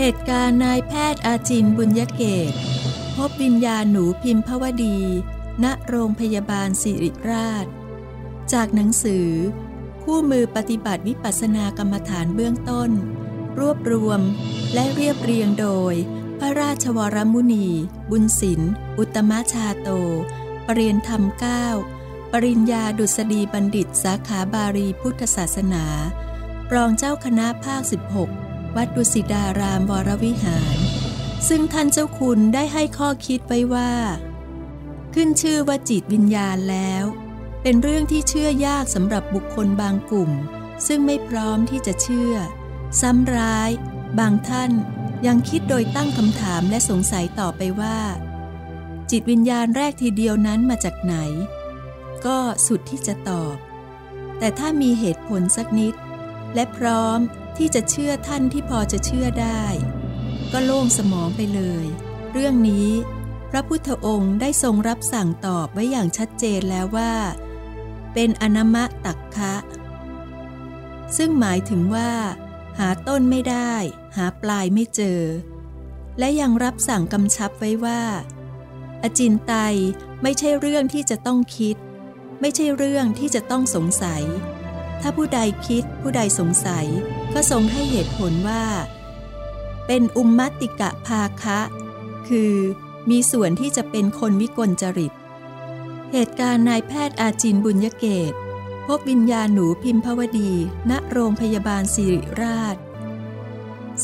เหตุการณ์นายแพทย์อาจินบุญยเกต พบวิญญาณหนูพิมพวดี ณโรงพยาบาลสิริราช จากหนังสือ คู่มือปฏิบัติวิปัสสนากรรมฐานเบื้องต้น รวบรวมและเรียบเรียงโดย พระราชวรมุนี บุญศิลป์อุตมะชาโต ปรริยนธรรมเก้าปริญญาดุษฎีบัณฑิตสาขาบาลีพุทธศาสนา รองเจ้าคณะภาค 16 วัดดุสิดารามวรวิหาร ซึ่งท่านเจ้าคุณได้ให้ข้อคิดไว้ว่า ขึ้นชื่อว่าจิตวิญญาณแล้ว เป็นเรื่องที่เชื่อยากสำหรับบุคคลบางกลุ่ม ซึ่งไม่พร้อมที่จะเชื่อ ซ้ำร้าย บางท่านยังคิดโดยตั้งคำถามและสงสัยต่อไปว่า จิตวิญญาณแรกทีเดียวนั้นมาจากไหน ก็สุดที่จะตอบ แต่ถ้ามีเหตุผลสักนิด และพร้อม ที่จะเชื่อท่านที่พอจะเชื่อได้ ก็โล่งสมองไปเลย เรื่องนี้ พระพุทธองค์ได้ทรงรับสั่งตอบไว้อย่างชัดเจนแล้วว่า เป็นอนมะตักคะ ซึ่งหมายถึงว่า หาต้นไม่ได้ หาปลายไม่เจอ และยังรับสั่งกำชับไว้ว่า อจินไตยไม่ใช่เรื่องที่จะต้องคิด ไม่ใช่เรื่องที่จะต้องสงสัย ถ้าผู้ใดคิดผู้ใดสงสัย ก็ทรงให้เหตุผลว่า เป็นอุมมัติกะภาคะ คือมีส่วนที่จะเป็นคนวิกลจริต เหตุการณ์นายแพทย์อาจินบุญยเกต พบวิญญาณหนูพิมพวดี ณโรงพยาบาลสิริราช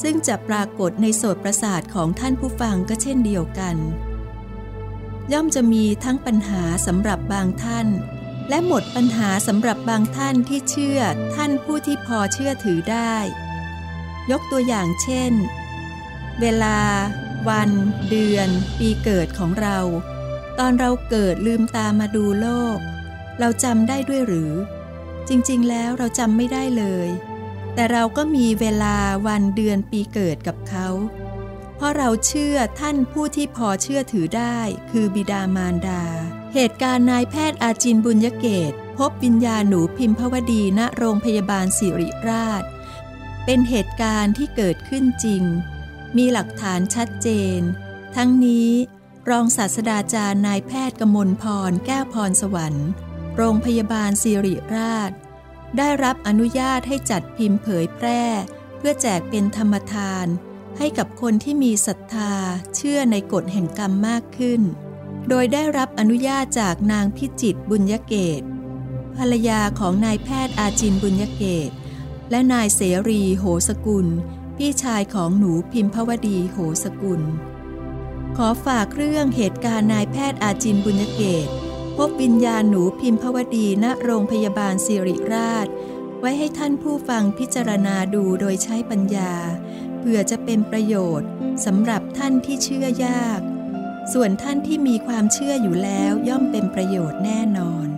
ซึ่งจะปรากฏในโสตประสาทของท่านผู้ฟังก็เช่นเดียวกัน ย่อมจะมีทั้งปัญหาสำหรับบางท่าน และหมดปัญหาสำหรับบางท่านที่เชื่อท่านผู้ที่พอเชื่อถือได้ ยกตัวอย่างเช่น เวลา วัน เดือน ปีเกิดของเรา ตอนเราเกิดลืมตามาดูโลก เราจำได้ด้วยหรือ จริงๆ แล้วเราจำไม่ได้เลย แต่เราก็มีเวลาวันเดือนปีเกิดกับเขา ราะเราเชื่อท่านผู้ที่พอเชื่อถือได้ คือบิดามารดา เหตุการณ์นายแพทย์อาจินบุญยเกต พบวิญญาณหนูพิมพวดีณโรงพยาบาลสิริราช เป็นเหตุการณ์ที่เกิดขึ้นจริง มีหลักฐานชัดเจน ทั้งนี้ รองศาสตราจารย์นายแพทย์กมลพรแก้วพรสวรรค์ โรงพยาบาลสิริราช ได้รับอนุญาตให้จัดพิมพ์เผยแพร่ เพื่อแจกเป็นธรรมทาน ให้กับคนที่มีศรัทธาเชื่อในกฎแห่งกรรมมากขึ้น โดยได้รับอนุญาตจากนางพิจิตบุญยเกต ภรรยาของนายแพทย์อาจินบุญยเกต และนายเสรีโหสกุล พี่ชายของหนูพิมพวดีโหสกุล ขอฝากเรื่องเหตุการณ์นายแพทย์อาจินบุญยเกต พบวิญญาณหนูพิมพวดีณโรงพยาบาลสิริราช ไว้ให้ท่านผู้ฟังพิจารณาดูโดยใช้ปัญญา เพื่อจะเป็นประโยชน์สำหรับท่านที่เชื่อยาก ส่วนท่านที่มีความเชื่ออยู่แล้วย่อมเป็นประโยชน์แน่นอน